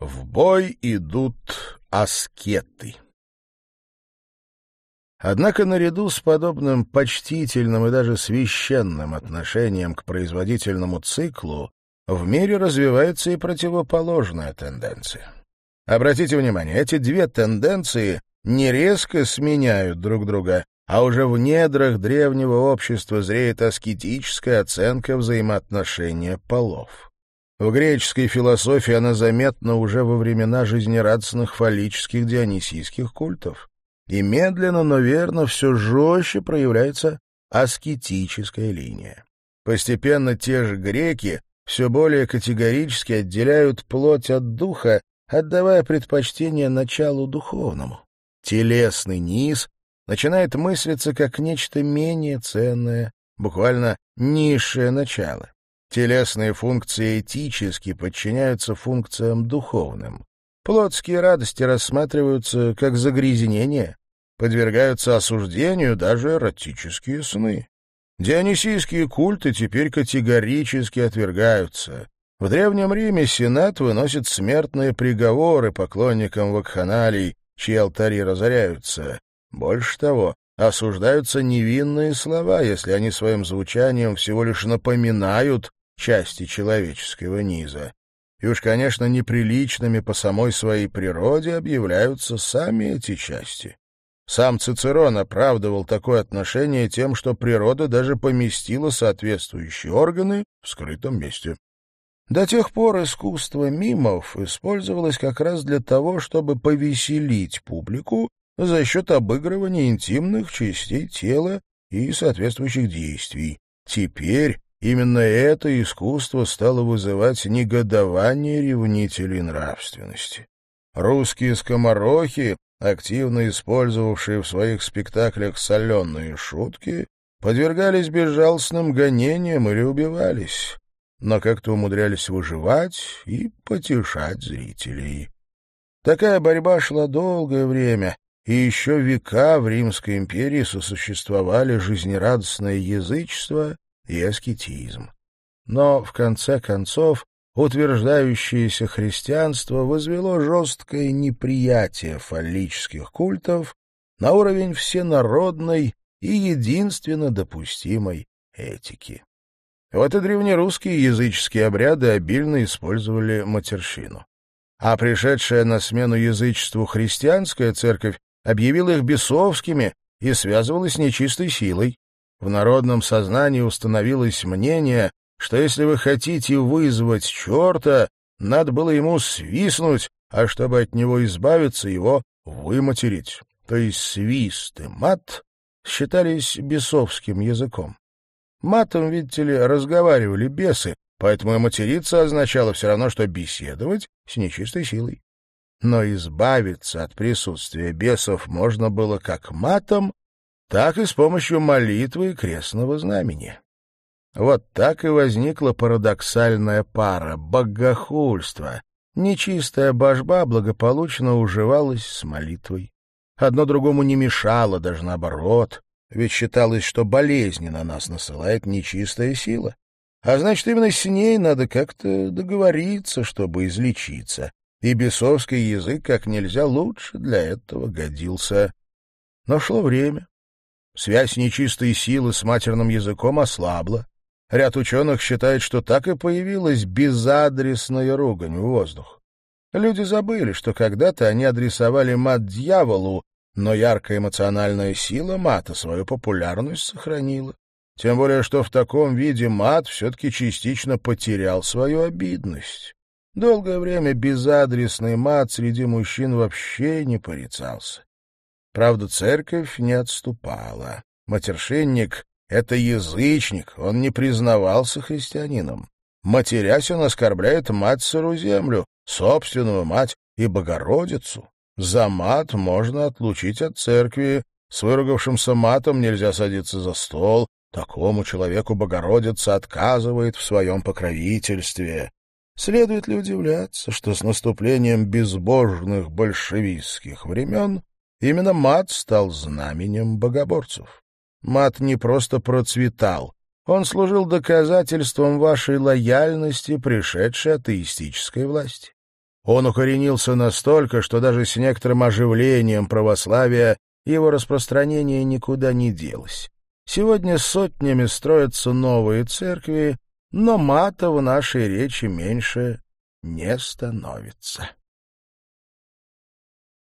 В бой идут аскеты. Однако наряду с подобным почтительным и даже священным отношением к производительному циклу в мире развивается и противоположная тенденция. Обратите внимание, эти две тенденции не резко сменяют друг друга, а уже в недрах древнего общества зреет аскетическая оценка взаимоотношения полов. В греческой философии она заметна уже во времена жизнерадостных фаллических дионисийских культов. И медленно, но верно все жестче проявляется аскетическая линия. Постепенно те же греки все более категорически отделяют плоть от духа, отдавая предпочтение началу духовному. Телесный низ начинает мыслиться как нечто менее ценное, буквально низшее начало. Телесные функции этически подчиняются функциям духовным. Плотские радости рассматриваются как загрязнение, подвергаются осуждению даже эротические сны. Дионисийские культы теперь категорически отвергаются. В Древнем Риме Сенат выносит смертные приговоры поклонникам вакханалий, чьи алтари разоряются. Больше того, осуждаются невинные слова, если они своим звучанием всего лишь напоминают части человеческого низа. И уж, конечно, неприличными по самой своей природе объявляются сами эти части. Сам Цицерон оправдывал такое отношение тем, что природа даже поместила соответствующие органы в скрытом месте. До тех пор искусство мимов использовалось как раз для того, чтобы повеселить публику за счет обыгрывания интимных частей тела и соответствующих действий. Теперь Именно это искусство стало вызывать негодование ревнителей нравственности. Русские скоморохи, активно использовавшие в своих спектаклях соленые шутки, подвергались безжалостным гонениям или убивались, но как-то умудрялись выживать и потешать зрителей. Такая борьба шла долгое время, и еще века в Римской империи сосуществовали жизнерадостное язычество и аскетизм. Но, в конце концов, утверждающееся христианство возвело жесткое неприятие фаллических культов на уровень всенародной и единственно допустимой этики. Вот и древнерусские языческие обряды обильно использовали матерщину. А пришедшая на смену язычеству христианская церковь объявила их бесовскими и связывалась с нечистой силой. В народном сознании установилось мнение, что если вы хотите вызвать черта, надо было ему свистнуть, а чтобы от него избавиться, его выматерить. То есть свист и мат считались бесовским языком. Матом, видите ли, разговаривали бесы, поэтому и материться означало все равно, что беседовать с нечистой силой. Но избавиться от присутствия бесов можно было как матом, так и с помощью молитвы и крестного знамени. Вот так и возникла парадоксальная пара — богохульство. Нечистая божба благополучно уживалась с молитвой. Одно другому не мешало, даже наоборот, ведь считалось, что болезни на нас насылает нечистая сила. А значит, именно с ней надо как-то договориться, чтобы излечиться. И бесовский язык как нельзя лучше для этого годился. Но шло время. Связь нечистой силы с матерным языком ослабла. Ряд ученых считает, что так и появилась безадресная ругань в воздух. Люди забыли, что когда-то они адресовали мат дьяволу, но яркая эмоциональная сила мата свою популярность сохранила. Тем более, что в таком виде мат все-таки частично потерял свою обидность. Долгое время безадресный мат среди мужчин вообще не порицался. Правда, церковь не отступала. Матершинник — это язычник, он не признавался христианином. Матерясь, он оскорбляет мать сыру землю, собственную мать и Богородицу. За мат можно отлучить от церкви, с выругавшимся матом нельзя садиться за стол, такому человеку Богородица отказывает в своем покровительстве. Следует ли удивляться, что с наступлением безбожных большевистских времен Именно мат стал знаменем богоборцев. Мат не просто процветал, он служил доказательством вашей лояльности пришедшей атеистической власти. Он укоренился настолько, что даже с некоторым оживлением православия его распространение никуда не делось. Сегодня сотнями строятся новые церкви, но мата в нашей речи меньше не становится.